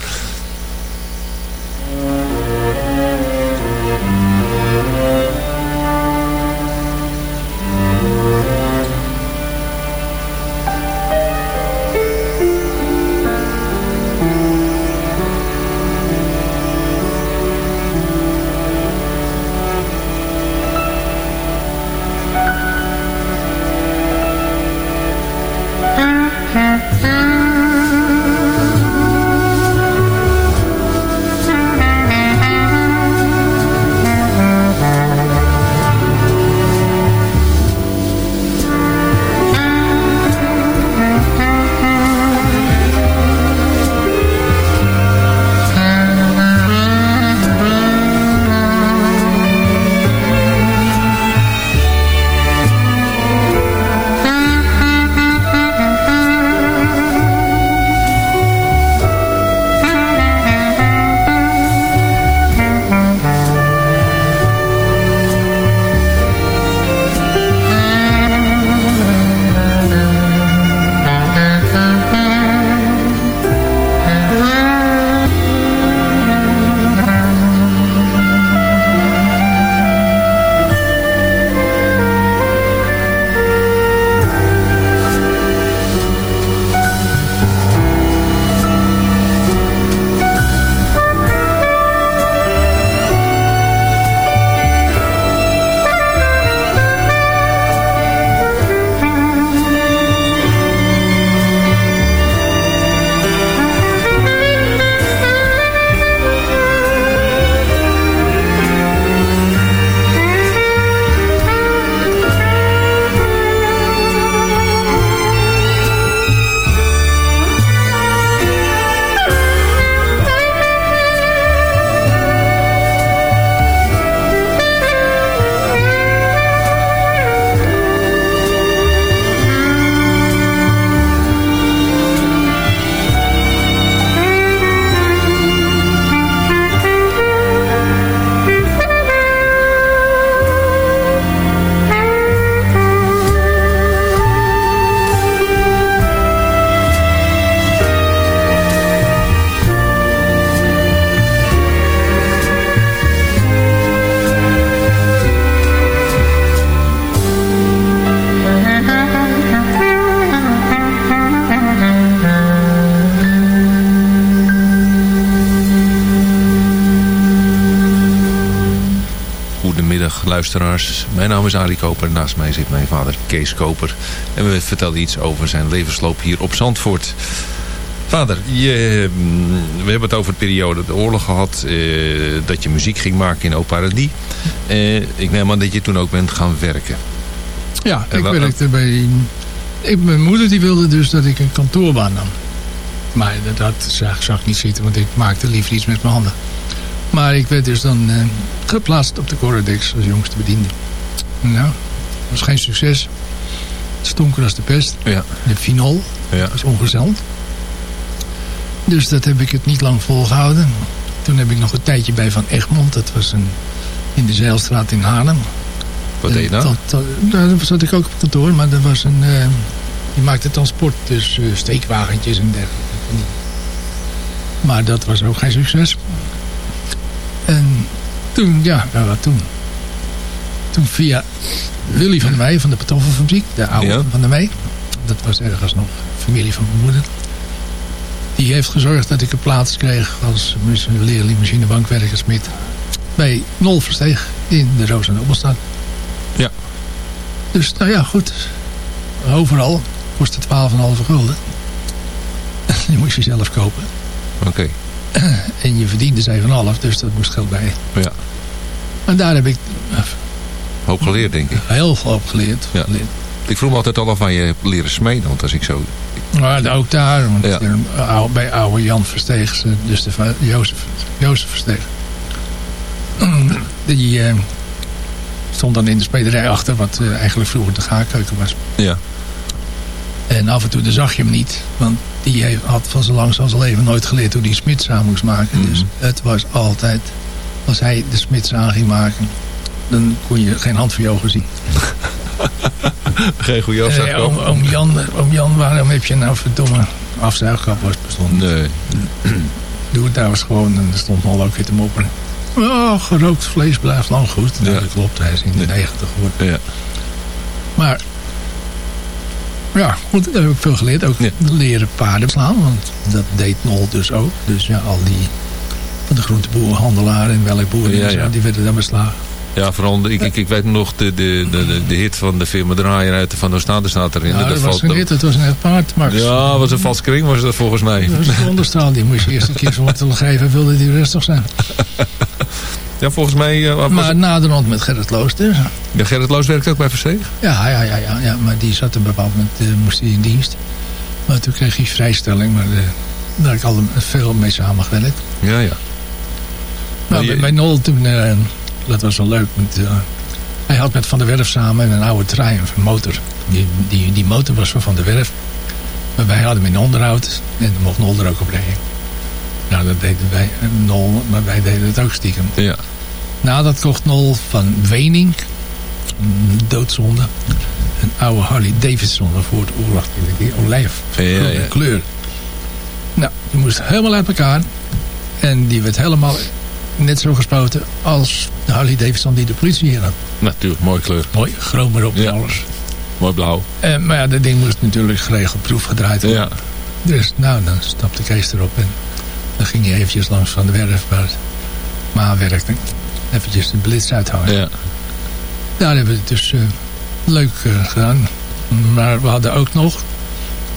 Luisteraars. Mijn naam is Arie Koper. Naast mij zit mijn vader Kees Koper. En we vertelden iets over zijn levensloop hier op Zandvoort. Vader, je, mm, we hebben het over de periode de oorlog gehad. eh, dat je muziek ging maken in Oparadie. Eh, ik neem aan dat je toen ook bent gaan werken. Ja, ik werkte bij... Ik, mijn moeder die wilde dus dat ik een kantoorbaan nam. Maar dat, dat zag, zag ik niet zitten, want ik maakte liever iets met mijn handen. Maar ik werd dus dan eh, geplaatst op de Corodex als jongste bediende. Nou, was geen succes. Het stonker als de pest. Ja. De finol Ja. was ongezond. Dus dat heb ik het niet lang volgehouden. Toen heb ik nog een tijdje bij Van Egmond. Dat was een, in de Zeilstraat in Haarlem. Wat deed je nou? Dat, dat, daar zat ik ook op kantoor, maar dat was een... eh, die maakte transport, dus eh, steekwagentjes en dergelijke. Maar dat was ook geen succes. En toen, ja, wat toen? Toen via Willy van der Meij van de Pantoffelfabriek, de oude Ja. van der Meij. Dat was ergens nog familie van mijn moeder. Die heeft gezorgd dat ik een plaats kreeg als leerling machinebankwerker Smit. Bij Nol Versteeg in de Roos en Obbelstad. Ja. Dus nou ja, goed. Overal kostte 12,5 gulden. *laughs* Die moest je zelf kopen. Oké. En je verdiende 7,5, dus dat moest geld bij. Ja. En daar heb ik Hoop geleerd, denk ik. heel veel op geleerd. Ja. Ik vroeg me altijd al af aan je leren smeden. Want als ik zo... Maar ook daar, want Ja. bij oude Jan Versteeg, eh, dus de Jozef, Jozef Versteeg. Die eh, stond dan in de spederij achter, wat eh, eigenlijk vroeger de gaarkeuken was. Ja. En af en toe zag je hem niet, want die had van zo lang zijn leven nooit geleerd hoe smits aan moest maken. Mhm. Dus het was altijd, als hij de smits aan ging maken, dan kon je geen hand voor je ogen zien. *laughs* Geen goede Eh, afzag oom, Jan, oom Jan, waarom heb je nou verdomme afzuigkap was bestond? Nee. *clears throat* Doe het daar was gewoon en er stond nog ook weer te mopperen. Oh, gerookt vlees blijft lang goed. Ja. dat klopt, hij is in de. 90 geworden. Ja. Maar, ja, goed, daar heb ik veel geleerd. Ook Ja. leren paarden slaan, want dat deed Nol dus ook. Dus ja, al die de groenteboerhandelaar en welk boer Ja, die werden dan beslagen. Ja, vooral, ik, ik, ik weet nog de, de, de, de, hit van de firma Draaier uit de Van Oostade staat erin. Ja, dat was geen hit, het was een echt paard, Max. Ja, was een vals kring was dat volgens mij. Dat was een onderstraal, die moest je eerst een keer zo wortel geven, wilde die rustig zijn. *laughs* Ja, volgens mij eh, was Maar naderhand met Gerrit Looster. ja, Gerrit Loos werkt ook bij Versteeg. Ja, ja, ja, ja, ja, maar die zat een bepaald moment, eh, moest hij in dienst. Maar toen kreeg hij vrijstelling, maar eh, daar heb ik al veel mee samengewerkt. Ja, ja. Je- bij, bij Nol toen, eh, dat was wel leuk. Met, eh, hij had met Van der Werf samen een oude Triumph, een motor. Die, die, die motor was van Van der Werf. Maar wij hadden hem in onderhoud en dan mocht Nol er ook op rijden. Nou, dat deden wij, eh, Nol, maar wij deden het ook stiekem. Ja. Nou, dat kocht Nol van Wening. Doodzonde. Een oude Harley Davidson voor de oorlog. Die olijf. Ja, ja. kleur. Nou, die moest helemaal uit elkaar. En die werd helemaal net zo gespoten als de Harley Davidson die de politie hier had. Natuurlijk, mooie kleur. Mooi, chroom erop en Ja. alles. Mooi blauw. Eh, maar ja, dat ding moest natuurlijk geregeld proef gedraaid worden. Ja. Dus nou, dan stapte Kees erop en dan ging hij eventjes langs Van de Werf waar Ma werkte. Eventjes de blitz uithangen. Ja. Daar hebben we het dus eh, leuk eh, gedaan. Maar we hadden ook nog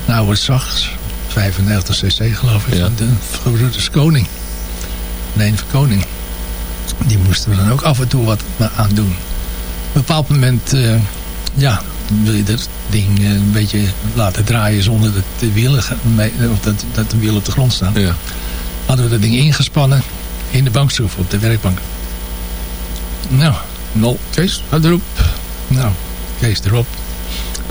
een oude Sachs, 95 cc geloof ik, Ja. van de gebroeders Koning. Nee, van Koning. Die moesten we dan ook af en toe wat aan doen. Op een bepaald moment, eh, ja, wil je dat ding eh, een beetje laten draaien zonder dat de wielen, mee- of dat, dat de wielen op de grond staan. Ja. Hadden we dat ding ingespannen in de bankschroef op de werkbank. Nou, nul. Kees, erop. Nou, Kees erop.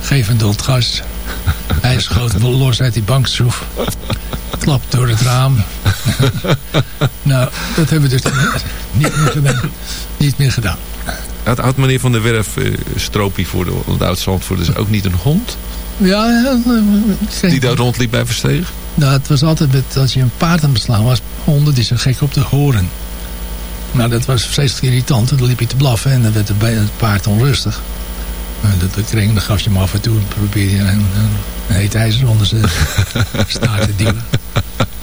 Geef een dolt gas. *laughs* Hij schoot los uit die bankschroef. Klapt door het raam. *laughs* nou, dat hebben we dus niet meer gedaan. Niet meer gedaan. Had, meneer Van der Werf eh Stroopie voor de, de Oud-Zandvoort dus ook niet een hond? Ja, ja, geen- Die daar rondliep bij Versteeg? Nou, het was altijd met, als je een paard aan het beslaan was, honden die zijn gek op de horen. Nou, dat was vreselijk irritant. Dan liep je te blaffen en dan werd het paard onrustig. En dat, dat kring, dan gaf je hem af en toe en probeerde je een, een, heet ijzer onder zijn *laughs* staart te duwen.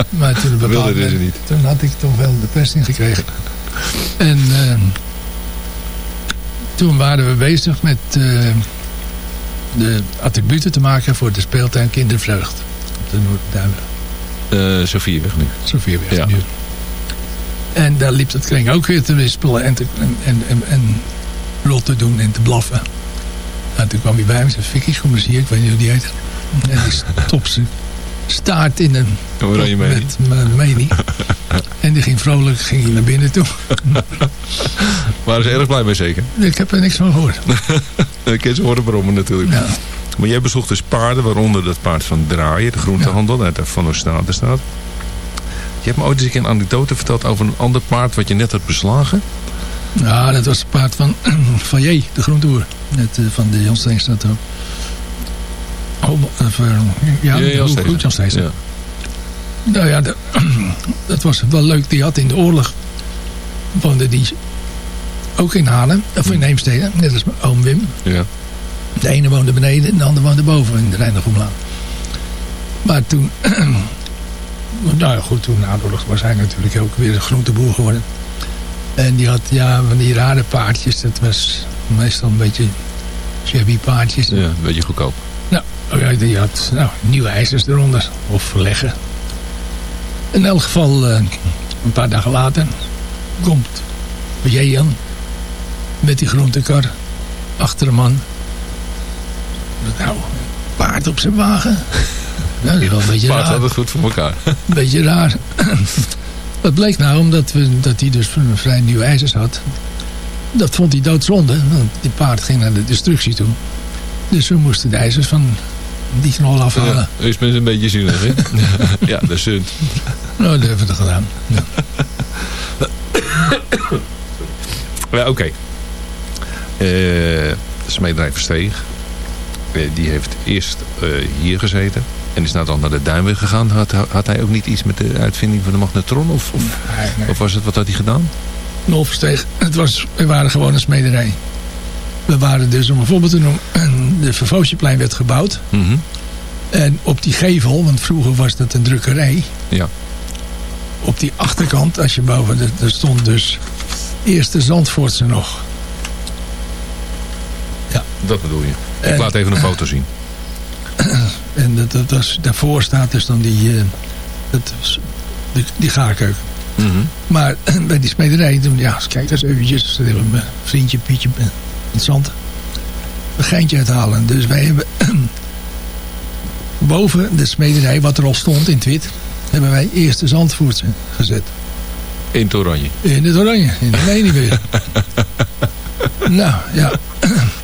Maar toen, op een bepaald Wilde dus niet. toen had ik toch wel de pest ingekregen. En eh, toen waren we bezig met eh, de attributen te maken voor de speeltuin Kindervreugd. Op de Noordduinen. Uh, Sofieweg nu. Sofieweg Ja. nu. En daar liep dat kring ook weer te wispelen en, te, en, en, en, en rot te doen en te blaffen. En toen kwam hij bij me en zei, Vicky, kom eens hier, ik weet niet hoe die heet. En die stop zijn staart in een Oranje Meni. met. En die ging vrolijk ging hij naar binnen toe. *laughs* Waren ze erg blij mee zeker? Ik heb er niks van gehoord. *laughs* Ken ze horen brommen natuurlijk. Ja. Maar jij bezocht dus paarden, waaronder dat paard van Draaien, de groentehandel, uit de Van Oostatenstaat. Je hebt me ooit eens een keer een anekdote verteld over een ander paard wat je net had beslagen. Ja, dat was het paard van, *clears throat* van J, de groenteboer. Net eh, van de Jan Steenstraat ook. Oh, eh, ja, Ja, de Jan Jan Steenstraat. Jan Steenstraat. Ja. Nou ja, dat, *clears throat* dat was wel leuk. Die had in de oorlog, woonde die ook in Haarlem, of in Heemstede, net als mijn oom Wim. Ja. De ene woonde beneden en de ander woonde boven in de Rijndergoemlaan. Maar toen, *clears throat* nou ja goed, toen na de oorlog was hij natuurlijk ook weer een groenteboer geworden. En die had ja, van die rare paardjes, dat was meestal een beetje shabby paardjes. ja, een beetje goedkoop. Nou, ja, die had nou, nieuwe ijzers eronder, of verleggen. In elk geval, eh, een paar dagen later, komt Jan met die groentekar achter een man. Nou, paard op zijn wagen. Nou, *laughs* dat is wel een beetje Paard raar. had het goed voor elkaar. Een beetje raar. *laughs* Wat bleek nou, omdat we, dat hij dus een vrij nieuwe ijzers had. Dat vond hij doodzonde, want die paard ging naar de destructie toe. Dus we moesten de ijzers van die knol afhalen. Ja, is mensen een beetje zielig, hè? *laughs* ja, dat is het. Nou, dat hebben we gedaan. Ja. Ja, oké. Eh, de smederij Versteeg. eh, die heeft eerst eh, hier gezeten. En is nou dan naar de Duinweg gegaan. Had, had hij ook niet iets met de uitvinding van de magnetron? Of, of, Nee, nee. of was het, wat had hij gedaan? Nul versteeg. Het was, we waren gewoon een smederij. We waren dus, om een voorbeeld te noemen, de Vervoosjeplein werd gebouwd. Mhm. En op die gevel, want vroeger was dat een drukkerij. Ja. Op die achterkant, als je boven, er stond dus eerst de Zandvoortse nog. Dat bedoel je. Ik En- laat even een foto zien. En dat, dat was, daarvoor staat dus dan die, eh, dat, was die, die gaarkeuken. Mhm. Maar *clears throat* bij die smederij doen, ja, kijk eens eventjes, mijn vriendje Pietje in het zand een geintje uithalen. Dus wij hebben *clears throat* boven de smederij, wat er al stond in het wit, hebben wij eerst de Zandvoortse gezet. In het oranje. In het oranje, in de *laughs* Lelyweer. nou, ja,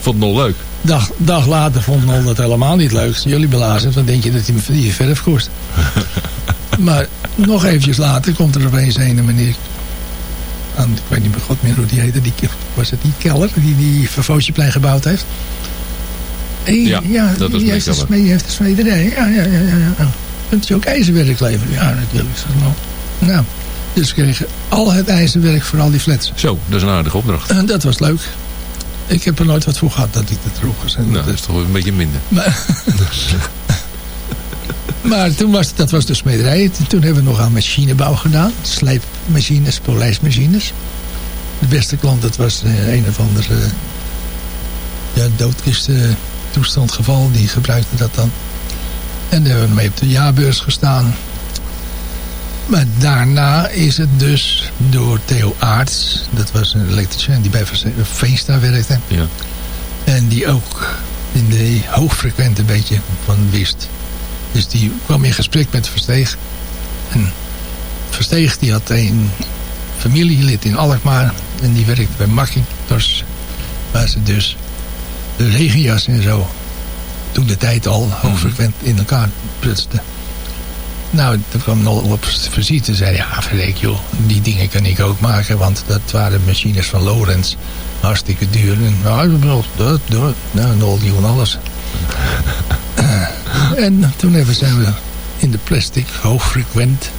Vond het nog leuk. Dag, dag later vond Nol dat helemaal niet leuk. Jullie belazen, dan denk je dat hij me die verf kost. *laughs* maar nog eventjes later komt er opeens een meneer... Aan, ik weet niet meer god meer hoe die heette. Die, was het die Keller die die Vervoosjeplein gebouwd heeft? Hey, Ja, dat was die heeft smee- heeft de smederij. Ja, ja, ja, ja. ja. Kunt je ook ijzerwerk leveren? Ja, natuurlijk. Nou, dus we kregen al het ijzerwerk voor al die flats. Zo, dat is een aardige opdracht. En dat was leuk. Ik heb er nooit wat voor gehad dat ik dat erop gezet. Nou, dat is toch een beetje minder. Maar, *laughs* maar toen was, dat was de smederij. Toen hebben we nog aan machinebouw gedaan. Slijpmachines, polijsmachines. De beste klant, dat was eh, een of ander eh, ja, doodkist eh, toestandgeval. Die gebruikte dat dan. En daar hebben we mee op de jaarbeurs gestaan. Maar daarna is het dus door Theo Aarts. Dat was een elektricien die bij Veenstra werkte. Ja. En die ook in de hoogfrequent een beetje van wist. Dus die kwam in gesprek met Versteeg. En Versteeg die had een familielid in Alkmaar. En die werkte bij Macintosh. Waar ze dus de regenjas en zo toen de tijd al hoogfrequent in elkaar prutsten. Nou, toen kwam Nol op visite en zei... Ja, verrek joh, die dingen kan ik ook maken. Want dat waren machines van Lorenz. Hartstikke duur. En, nou, dat, dat, dat. Nou, Nol die kon alles. *laughs* en toen hebben, zijn we in de plastic, hoogfrequent,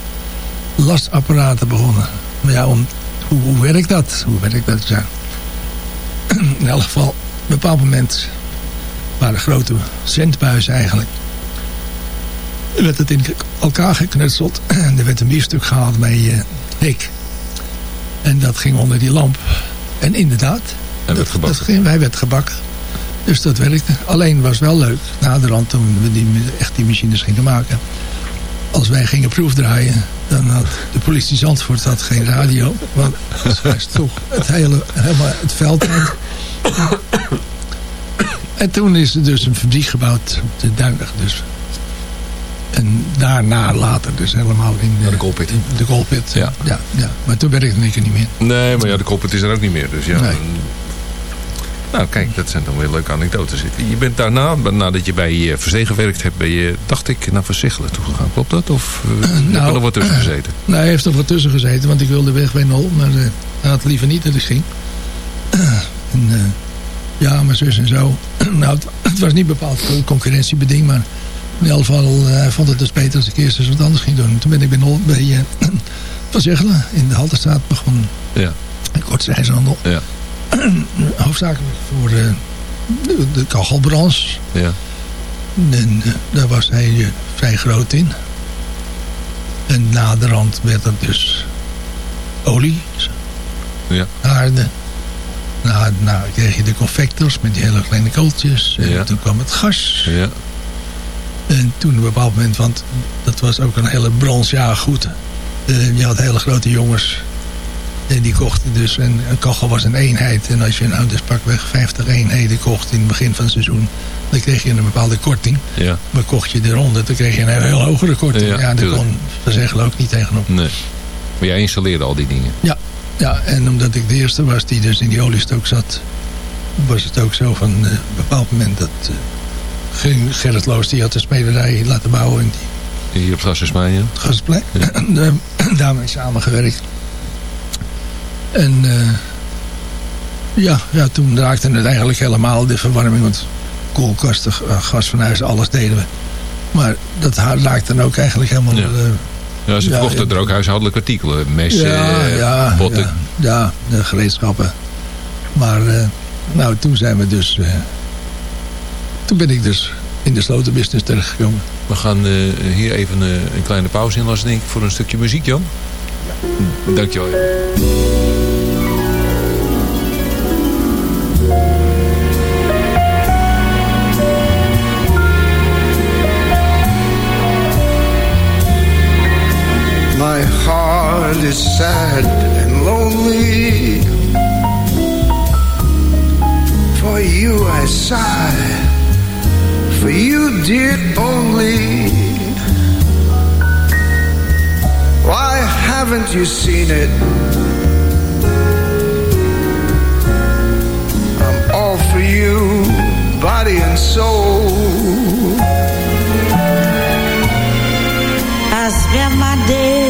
lasapparaten begonnen. Maar ja, om, hoe, hoe werkt dat? Hoe werkt dat? Ja. *clears throat* In elk geval, op een bepaald moment waren grote zendbuizen eigenlijk. Er werd het in elkaar geknutseld. En er werd een bierstuk gehaald bij uh, Hik. En dat ging onder die lamp. En inderdaad, Hij werd gebakken. Dat ging, hij werd gebakken. Dus dat werkte. Alleen was wel leuk. Naderhand toen we die, echt die machines gingen maken. Als wij gingen proefdraaien. Dan had de politie Zandvoort had geen radio. Want was toch het hele helemaal het veld uit. En toen is er dus een fabriek gebouwd op de Duinig. Dus. En daarna later dus helemaal in de, de Colpit. in de. Ja. Ja, ja. Maar toen werkte ik er niet meer. Nee, maar ja, de koppel is er ook niet meer. Dus ja. Nee. Nou, kijk, dat zijn dan weer leuke anekdotes. Je bent daarna, nadat je bij eh, Verzee gewerkt hebt, ben je, dacht ik, naar Verzegelen toegegaan. Klopt dat? Of uh, heb je nou, nog wat tussen gezeten? Nee, hij heeft er wat tussen gezeten, want ik wilde weg bij Nol. Maar hij had liever niet dat ik ging. en, ja, mijn zus en zo. *clears throat* nou, het, het was niet bepaald concurrentie beding, maar in eh, hij vond het dus beter als ik eerst eens wat anders ging doen. Toen ben ik bij bij eh, *clears throat* Van Zegelen in de Halterstraat begonnen. Ja. Een kortreizenhandel. Ja. *clears throat* Hoofdzakelijk voor eh, de, de kachelbranche. Ja. En eh, daar was hij vrij groot in. En naderhand werd het dus olie, Ja. aarde. Nou, nou kreeg je de confectors met die hele kleine kooltjes. En Ja. toen kwam het gas. Ja. En toen op een bepaald moment, want dat was ook een hele ja goed. Eh, je had hele grote jongens. En die kochten dus, een, een kachel was een eenheid. En als je nou dus pakweg 50 eenheden kocht in het begin van het seizoen. Dan kreeg je een bepaalde korting. Ja. Maar kocht je eronder, dan kreeg je een heel hogere korting. Ja, Ja, daar kon Van Zegelen ook niet tegenop. Nee. Maar jij installeerde al die dingen. Ja, ja, en omdat ik de eerste was die dus in die oliestook zat... was het ook zo van eh, op een bepaald moment dat... eh, Gerrit Loos, die had de spelerij laten bouwen... die Hier op Gassersmaaien. Gasplek. Daar- Daarmee samengewerkt. En eh, ja, ja, toen raakte het eigenlijk helemaal de verwarming. Want koelkasten, eh, gas van huis, alles deden we. Maar dat raakte dan ook eigenlijk helemaal... Ja. eh, Ja, ze Ja, verkochten ja. er ook huishoudelijke artikelen. Messen, ja, eh, ja, ja, ja, de gereedschappen. Maar eh, nou, toen zijn we dus... eh, toen ben ik dus in de slotenbusiness terechtgekomen. We gaan eh, hier even eh, een kleine pauze inlassen, denk ik, voor een stukje muziek, Jan. Dankjewel. My heart is sad and lonely. For you I sigh, for you dear only. Why haven't you seen it? I'm all for you, body and soul. I spend my days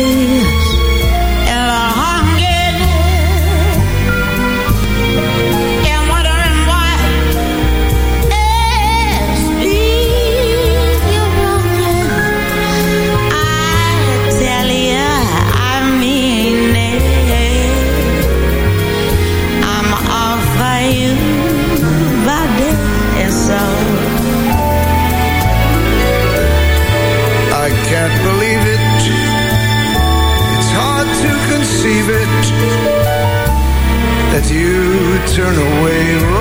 turn away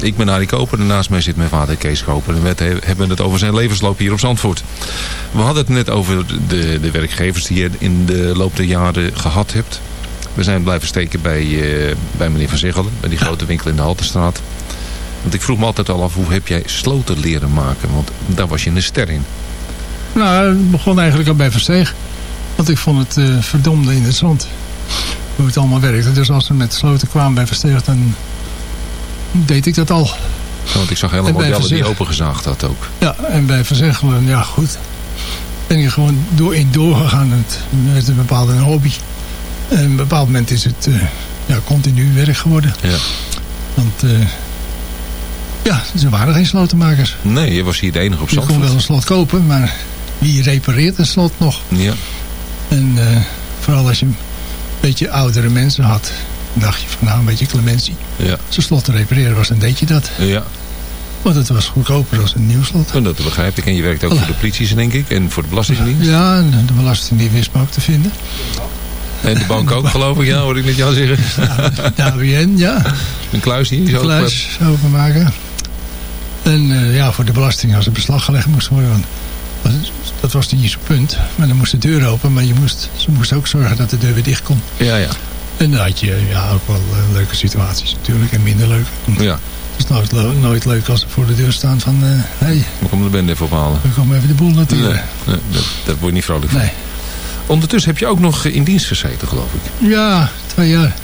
ik ben Arie Koper en naast mij zit mijn vader Kees Koper. En we hebben het over zijn levensloop hier op Zandvoort. We hadden het net over de, de werkgevers die je in de loop der jaren gehad hebt. We zijn blijven steken bij, eh, bij meneer Van Zeggelen, bij die grote winkel in de Halterstraat. Want ik vroeg me altijd al af, hoe heb jij sloten leren maken? Want daar was je een ster in. Nou, het begon eigenlijk al bij Versteeg. Want ik vond het eh, verdomde interessant. Hoe het allemaal werkte. Dus als we met sloten kwamen bij Versteeg, dan deed ik dat al. Want ik zag hele modellen die opengezaagd had ook. Ja, en bij Verzegelen, ja goed. Ben je gewoon door in doorgegaan. Het werd een bepaalde hobby. En op een bepaald moment is het eh, ja, continu werk geworden. Ja. Want eh, ja, ze waren geen slotenmakers. Nee, je was hier de enige op Je kon Zandvoort. wel een slot kopen, maar wie repareert een slot nog? Ja. En eh, vooral als je een beetje oudere mensen had, dacht je van nou een beetje clementie. Ja. Als een slot te repareren was, dan deed je dat. Ja, Want het was goedkoper als een nieuw slot. en dat begrijp ik. En je werkt ook voor de politie, denk ik. En voor de Belastingdienst. Ja, en de belastingdienst wist me ook te vinden. En de bank ook, geloof ik. Ja, hoor ik net jou zeggen. De ABN, ja. Een kluis hier. Zo kluis openmaken. En eh, ja, voor de belasting als er beslag gelegd moest worden. Want dat- dat was niet zo'n punt. Maar dan moest de deur open. Maar je moest, ze moesten ook zorgen dat de deur weer dicht kon. Ja, ja. En dan had je ja, ook wel eh, leuke situaties natuurlijk. En minder leuk. Ja, Het is nooit, nooit leuk als ze voor de deur staan van... Hé, hey, we komen de band even ophalen. we komen even de boel natuurlijk. nee, dat, word je niet vrolijk van. Nee. Ondertussen heb je ook nog in dienst gezeten, geloof ik. Ja, twee jaar.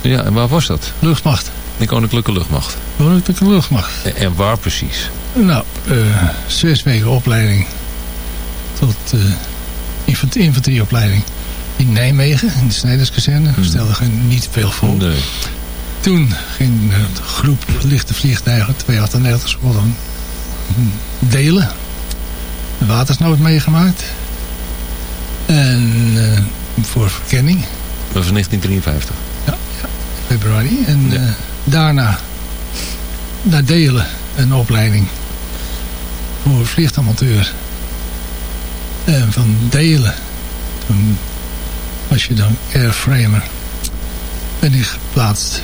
Ja, en waar was dat? Luchtmacht. De Koninklijke Luchtmacht. Koninklijke Luchtmacht. En, en waar precies? Nou, eh, zes weken opleiding tot eh infant- infanterieopleiding in Nijmegen, in de Snijderskazerne. Hmm. Stelde geen- niet veel voor. Nee. Toen ging een groep lichte vliegtuigen, 298 squadron, delen. De watersnood meegemaakt. En eh, voor verkenning, Dat was in 1953. februari. En Ja. eh, daarna naar delen een opleiding voor vliegtuigmonteur. En van delen, toen was je dan airframer. Ben ik geplaatst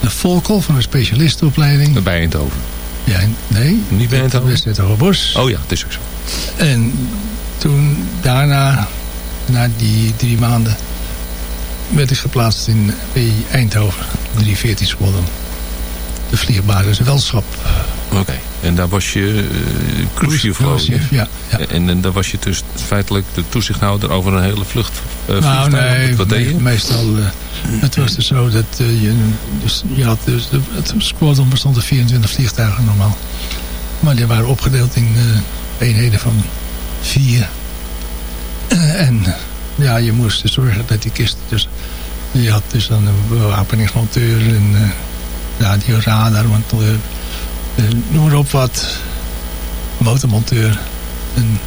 naar Volkel voor een specialistenopleiding. Bij Eindhoven. Ja, nee. Niet bij Eindhoven? West Bos. Oh ja, het is ook zo. En toen daarna, na die drie maanden, werd ik geplaatst in bij Eindhoven, 314 Squadron. De vliegbasis Welschap. Oké. En daar was je uh, cruise Cruise, Ja, ja. En, en daar was je dus feitelijk de toezichthouder over een hele vlucht. Uh, nou nee, Wat deed je? me- meestal, uh, het was dus zo dat uh, je, dus, je had dus, de, het squadron bestond uit 24 vliegtuigen normaal. Maar die waren opgedeeld in eenheden van vier. *clears throat* En ja, je moest dus zorgen dat die kisten dus... Je had dus dan een bewapeningsmonteur en radioradar, want, uh, noem maar op wat, motormonteur. En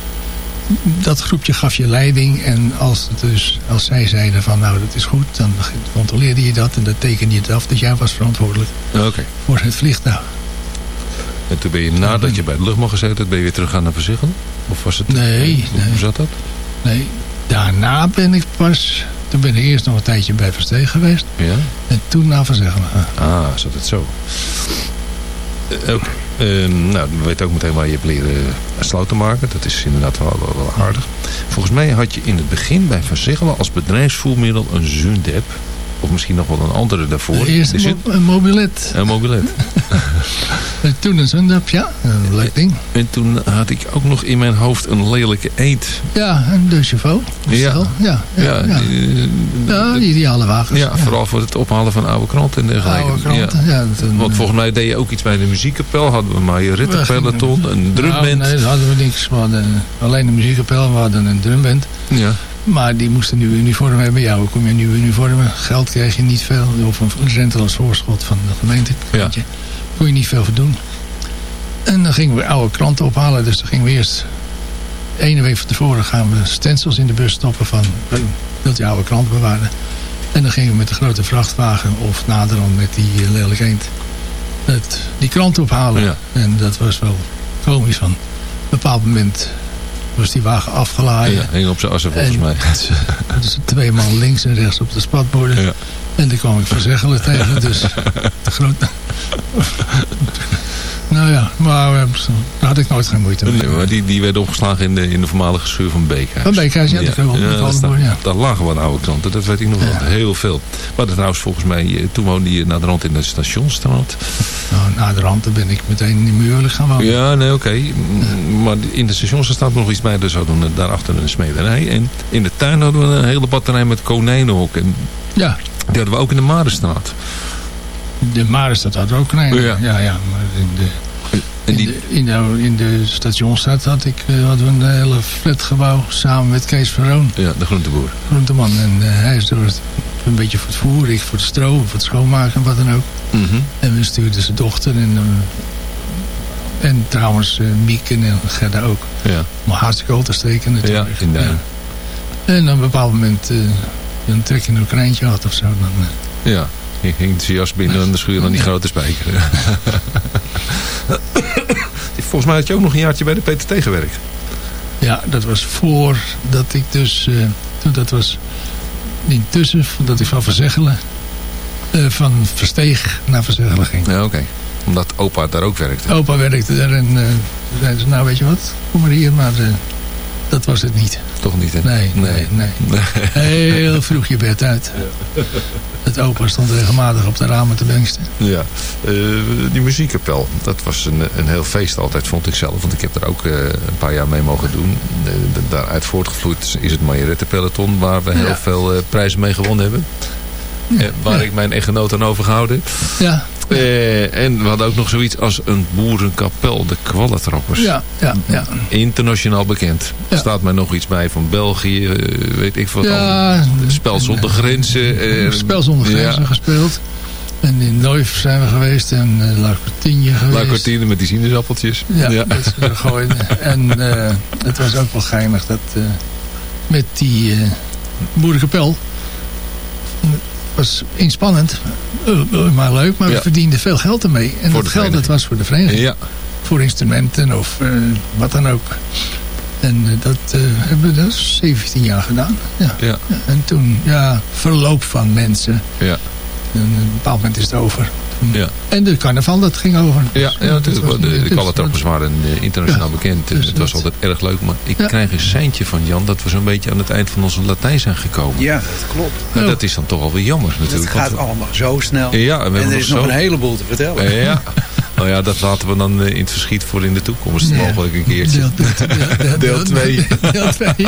dat groepje gaf je leiding en als, het dus, als zij zeiden van nou dat is goed, dan controleerde je dat en dan tekende je het af. Dus jij was verantwoordelijk okay. voor het vliegtuig. En toen ben je nadat je bij de luchtmacht gezeten hebt, ben je weer terug gaan naar Verzegelen? Of was het... Nee. Hoe nee. zat dat? Nee, daarna ben ik pas... Toen ben ik eerst nog een tijdje bij Versteeg geweest. Ja? En toen naar Verzegelen. Ah, zat het zo. Uh, Oké. Uh, nou, we weten ook meteen waar je hebt leren sloten maken. Dat is inderdaad wel, wel, aardig. Volgens mij had je in het begin bij Verzegelen als bedrijfsvoermiddel een Zundep. Of misschien nog wel een andere daarvoor. Eerst een, mo een mobilet. Een mobilet. *laughs* en toen een Zundep, ja. Een leuk ding. En toen had ik ook nog in mijn hoofd een lelijke eend. Ja, een De. Ja. Ja, ja, ja, ja. Ja, ideale wagens. Ja, vooral voor het ophalen van oude kranten en dergelijke. Oude kranten, ja. Want volgens mij deed je ook iets bij de muziekkapel. Hadden we maar je rittenpeloton, een drumband. Nou, nee, dat hadden we niks. We hadden alleen de muziekkapel, we hadden een drumband. Ja. Maar die moesten nieuwe uniform hebben. Ja, hoe kom je nieuwe uniformen? Geld kreeg je niet veel. Of een rente als voorschot van de gemeente. Ja. kon je niet veel voor doen. En dan gingen we oude kranten ophalen. Dus dan gingen we eerst... Ene week van tevoren gaan we stencils in de bus stoppen van... Wilt je oude krant bewaren? En dan gingen we met de grote vrachtwagen of naderhand met die lelijke eend... Het, die krant ophalen. Ja. En dat was wel komisch van... Op een bepaald moment was die wagen afgeladen. Ja, hing op zijn assen volgens en, mij. Dus twee man links en rechts op de spatborden. Ja. En toen kwam ik verzegelen tegen. Dus *laughs* de grote... nou ja, maar daar had ik nooit geen moeite mee. Nee, maar die, die werden opgeslagen in de, in de voormalige schuur van Beekhuis. Van Beekhuis, ja. Dat ja, ja, dat daar, ja. daar lagen wel oude kranten, dat weet ik nog wel. Ja. Heel veel. Maar trouwens, volgens mij, toen woonde je naar de rand in de stationsstraat. Nou, naar de rand, dan ben ik meteen in die muur gaan wonen. Ja, nee, oké. Okay. Maar in de stationsstraat staat nog iets bij. Dus hadden we daarachter een smederij. En in de tuin hadden we een hele batterij met konijnenhok. En ja. Die hadden we ook in de Marenstraat. De Marenstraat hadden we ook konijnen. Ja, ja. ja maar in de... In, de, in, de, in de stationsstraat had ik, uh, hadden we een hele flatgebouw samen met Kees Verroon. Ja, de groenteboer. Groenteman. En uh, hij is door het, een beetje voor het voer, ik voor het stro, voor het schoonmaken en wat dan ook. Mm -hmm. En we stuurden zijn dochter en, uh, en trouwens Mieke en Gerda ook. Ja. Maar hartstikke te steken natuurlijk. Ja, ja. En op een bepaald moment een trek in een kleintje had of zo. Dan, ja. Je ging zijn jas binnen en de schuur aan die grote spijker. *coughs* Volgens mij had je ook nog een jaartje bij de PTT gewerkt. Ja, dat was voordat ik dus... Uh, toen dat was intussen, dat ik van Verzegelen... Uh, van Versteeg naar Verzegelen ging. Ja, oké. Okay. Omdat opa daar ook werkte. Opa werkte daar en uh, zeiden ze, nou weet je wat, kom maar hier. Maar dat was het niet. Toch niet, hè? Nee, nee, nee. nee. *laughs* Heel vroeg je bed uit. Ja. *laughs* Het opa stond regelmatig op de ramen te bengsten. Ja, uh, die muziekkapel, dat was een, een heel feest altijd, vond ik zelf. Want ik heb er ook uh, een paar jaar mee mogen doen. Uh, daaruit voortgevloeid is het Majerette Peloton, waar we heel ja. veel prijzen mee gewonnen hebben. Ja. waar ik mijn echtgenoot aan overgehouden heb. Ja. Uh, en we hadden ook nog zoiets als een boerenkapel, de kwallentrappers. Ja, ja, ja. Internationaal bekend. Er ja. staat mij nog iets bij van België, uh, weet ik wat. Ja, Spel zonder grenzen. Uh, Spel zonder grenzen ja. gespeeld. En in Neuf zijn we geweest en uh, La Cortine geweest. La Cortine met die sinaasappeltjes. Ja, ja. dat is gegooid. *laughs* en het was ook wel geinig dat met die boerenkapel was inspannend, maar leuk. Maar we verdienden veel geld ermee. En voor dat geld dat was voor de vereniging. Ja. Voor instrumenten of uh, wat dan ook. En dat uh, hebben we dus 17 jaar gedaan. Ja. ja. En toen, ja, verloop van mensen. Ja. En op een bepaald moment is het over. Ja. En de carnaval, dat ging over. Ja, ja natuurlijk. Was, de, de kwallentrappers waren internationaal ja, bekend. Dus het was dat, altijd erg leuk. Maar ik ja. krijg een seintje van Jan dat we zo'n beetje aan het eind van onze Latijn zijn gekomen. Ja, dat klopt. Maar dat is dan toch alweer jammer natuurlijk. Het gaat allemaal zo snel. Ja, en, we en er is nog, nog een heleboel te vertellen. Ja. *laughs* Nou ja, dat laten we dan in het verschiet voor in de toekomst. Ja. Mogelijk een keertje. Deel 2. *laughs* Deel 2. *laughs* *laughs*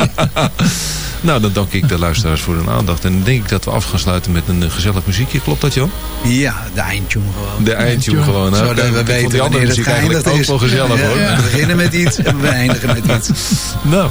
Nou, dan dank ik de luisteraars voor hun aandacht. En dan denk ik dat we af gaan sluiten met een gezellig muziekje. Klopt dat, Jan? Ja, de eindtune gewoon. De eindtune gewoon. Hè? Zodat we weten die andere muziek eigenlijk ook wel gezellig, ja, hoor. We beginnen met iets en we eindigen met iets. Nou.